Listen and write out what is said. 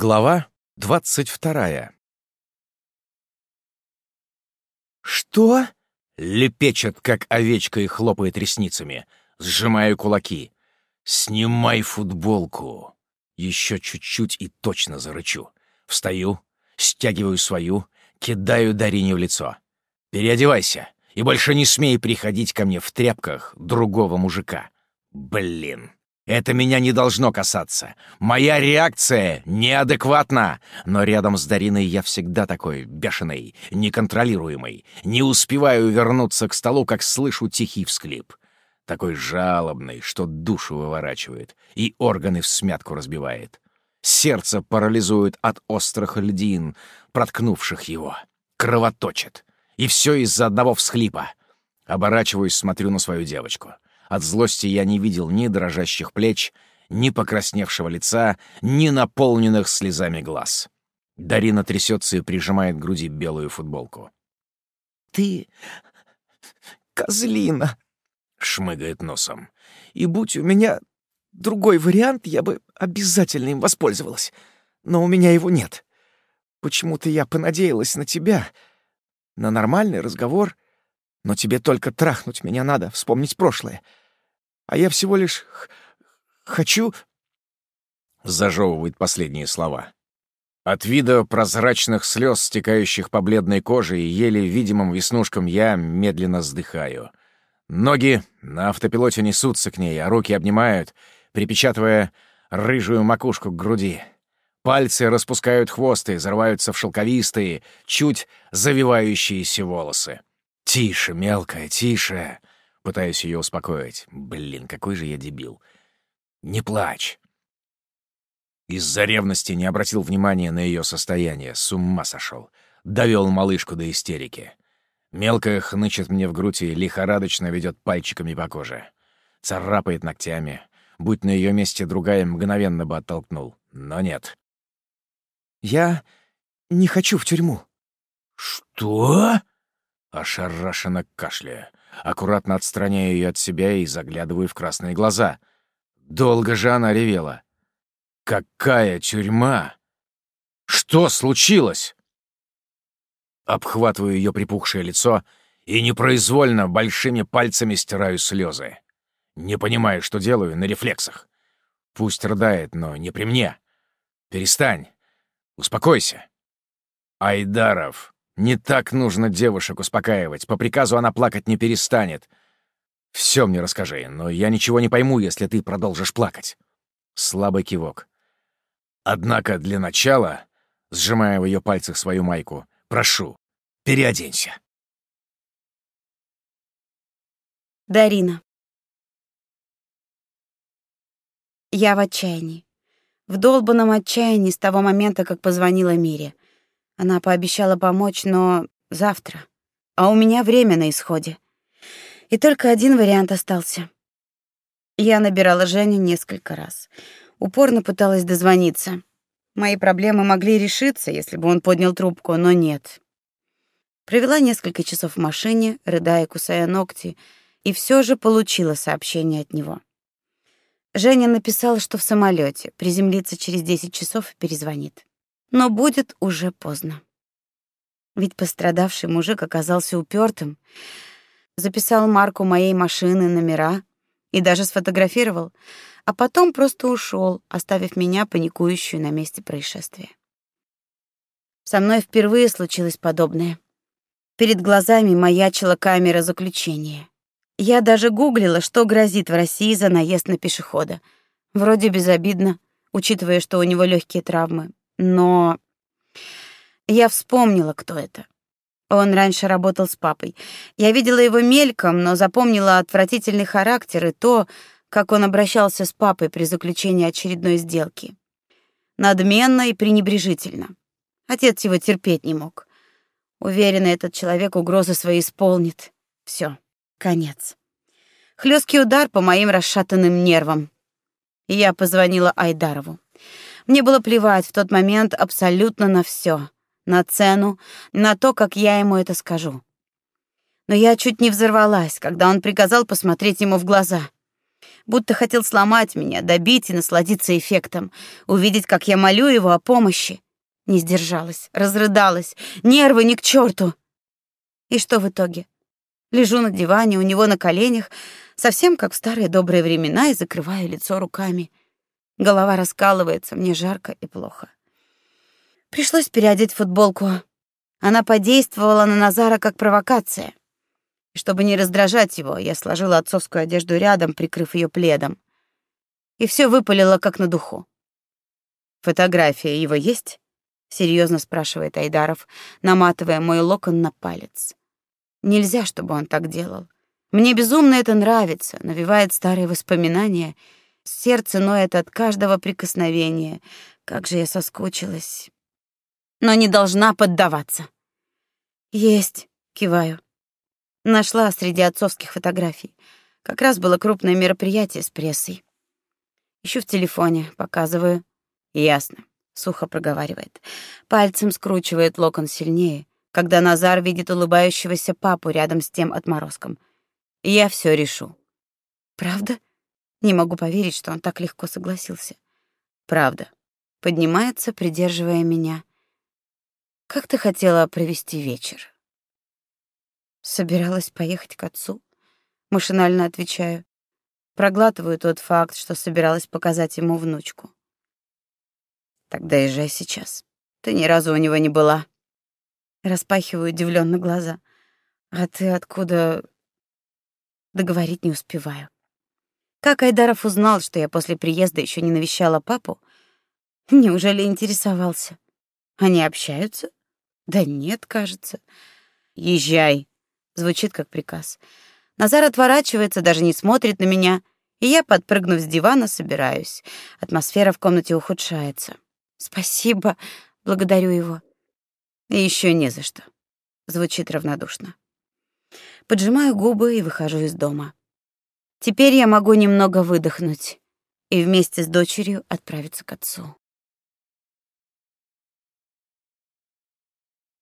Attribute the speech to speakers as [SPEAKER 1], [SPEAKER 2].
[SPEAKER 1] Глава двадцать вторая.
[SPEAKER 2] «Что?»
[SPEAKER 1] — лепечет, как овечка, и хлопает ресницами. Сжимаю кулаки. «Снимай футболку!» Еще чуть-чуть и точно зарычу. Встаю, стягиваю свою, кидаю Дарине в лицо. «Переодевайся, и больше не смей приходить ко мне в тряпках другого мужика. Блин!» Это меня не должно касаться. Моя реакция неадекватна. Но рядом с Дариной я всегда такой бешеный, неконтролируемый. Не успеваю вернуться к столу, как слышу тихий всклип. Такой жалобный, что душу выворачивает и органы в смятку разбивает. Сердце парализует от острых льдин, проткнувших его. Кровоточит. И все из-за одного всхлипа. Оборачиваюсь, смотрю на свою девочку — от злости я не видел ни дрожащих плеч, ни покрасневшего лица, ни наполненных слезами глаз. Дарина трясется и прижимает к груди белую футболку.
[SPEAKER 2] «Ты... козлина!» — шмыгает носом. «И будь у меня другой вариант, я бы обязательно им воспользовалась. Но у меня его нет. Почему-то я понадеялась на тебя, на нормальный разговор, но тебе только трахнуть меня надо, вспомнить прошлое а я всего лишь хочу...»
[SPEAKER 1] Зажевывает последние слова. От вида прозрачных слез, стекающих по бледной коже и еле видимым веснушкам, я медленно вздыхаю. Ноги на автопилоте несутся к ней, а руки обнимают, припечатывая рыжую макушку к груди. Пальцы распускают хвосты, зарываются в шелковистые, чуть завивающиеся волосы. «Тише, мелкая, тише!» Пытаюсь ее успокоить. Блин, какой же я дебил. Не плачь. Из-за ревности не обратил внимания на ее состояние, с ума сошел. Довел малышку до истерики. Мелкая хнычет мне в грудь и лихорадочно ведет пальчиками по коже. Царапает ногтями. Будь на ее месте другая, мгновенно бы оттолкнул. Но нет.
[SPEAKER 2] «Я не хочу в тюрьму».
[SPEAKER 1] «Что?» — ошарашенно кашляя. Аккуратно отстраняю ее от себя и заглядываю в красные глаза. Долго же она ревела. «Какая тюрьма? Что случилось?» Обхватываю ее припухшее лицо и непроизвольно большими пальцами стираю слезы. Не понимаю, что делаю, на рефлексах. Пусть рыдает, но не при мне. Перестань. Успокойся. Айдаров, не так нужно девушек успокаивать. По приказу она плакать не перестанет. Все мне расскажи, но я ничего не пойму, если ты продолжишь плакать. Слабый кивок. Однако для начала, сжимая в ее пальцах свою майку, прошу, переоденься.
[SPEAKER 3] Дарина. Я в отчаянии. В долбанном отчаянии с того момента, как позвонила Мире. Она пообещала помочь, но завтра. А у меня время на исходе. И только один вариант остался. Я набирала Женю несколько раз. Упорно пыталась дозвониться. Мои проблемы могли решиться, если бы он поднял трубку, но нет. Провела несколько часов в машине, рыдая, кусая ногти, и все же получила сообщение от него. Женя написал, что в самолете, приземлится через 10 часов и перезвонит но будет уже поздно. Ведь пострадавший мужик оказался упертым, записал марку моей машины, номера и даже сфотографировал, а потом просто ушел, оставив меня паникующую на месте происшествия. Со мной впервые случилось подобное. Перед глазами маячила камера заключения. Я даже гуглила, что грозит в России за наезд на пешехода. Вроде безобидно, учитывая, что у него легкие травмы, но я вспомнила, кто это. Он раньше работал с папой. Я видела его мельком, но запомнила отвратительный характер и то, как он обращался с папой при заключении очередной сделки. Надменно и пренебрежительно. Отец его терпеть не мог. Уверена, этот человек угрозы свои исполнит. Все, конец. Хлесткий удар по моим расшатанным нервам. Я позвонила Айдарову. Мне было плевать в тот момент абсолютно на все, на цену, на то, как я ему это скажу. Но я чуть не взорвалась, когда он приказал посмотреть ему в глаза. будто хотел сломать меня, добить и насладиться эффектом, увидеть, как я молю его о помощи. Не сдержалась, разрыдалась, нервы ни к черту. И что в итоге? Лежу на диване у него на коленях, совсем как в старые добрые времена, и закрываю лицо руками. Голова раскалывается, мне жарко и плохо. Пришлось переодеть футболку. Она подействовала на Назара как провокация. И чтобы не раздражать его, я сложила отцовскую одежду рядом, прикрыв ее пледом. И все выпалило как на духу. Фотография его есть? серьезно спрашивает Айдаров, наматывая мой локон на палец. Нельзя, чтобы он так делал. Мне безумно это нравится, навевает старые воспоминания. Сердце ноет от каждого прикосновения. Как же я соскучилась. Но не должна поддаваться. Есть, киваю. Нашла среди отцовских фотографий. Как раз было крупное мероприятие с прессой. Ищу в телефоне, показываю. Ясно сухо проговаривает. Пальцем скручивает локон сильнее, когда Назар видит улыбающегося папу рядом с тем отморозком. Я все решу. Правда? Не могу поверить, что он так легко согласился. Правда. Поднимается, придерживая меня. Как ты хотела провести вечер? Собиралась поехать к отцу. Машинально отвечаю. Проглатываю тот факт, что собиралась показать ему внучку. Тогда езжай сейчас. Ты ни разу у него не была. Распахиваю удивленно глаза. А ты откуда? Договорить не успеваю. Как Айдаров узнал, что я после приезда еще не навещала папу? Неужели интересовался? Они общаются? Да нет, кажется. Езжай, звучит как приказ. Назар отворачивается, даже не смотрит на меня, и я, подпрыгнув с дивана, собираюсь. Атмосфера в комнате ухудшается. Спасибо, благодарю его. И еще не за что. Звучит равнодушно. Поджимаю губы и выхожу из дома. Теперь я могу немного выдохнуть и вместе с дочерью отправиться к отцу.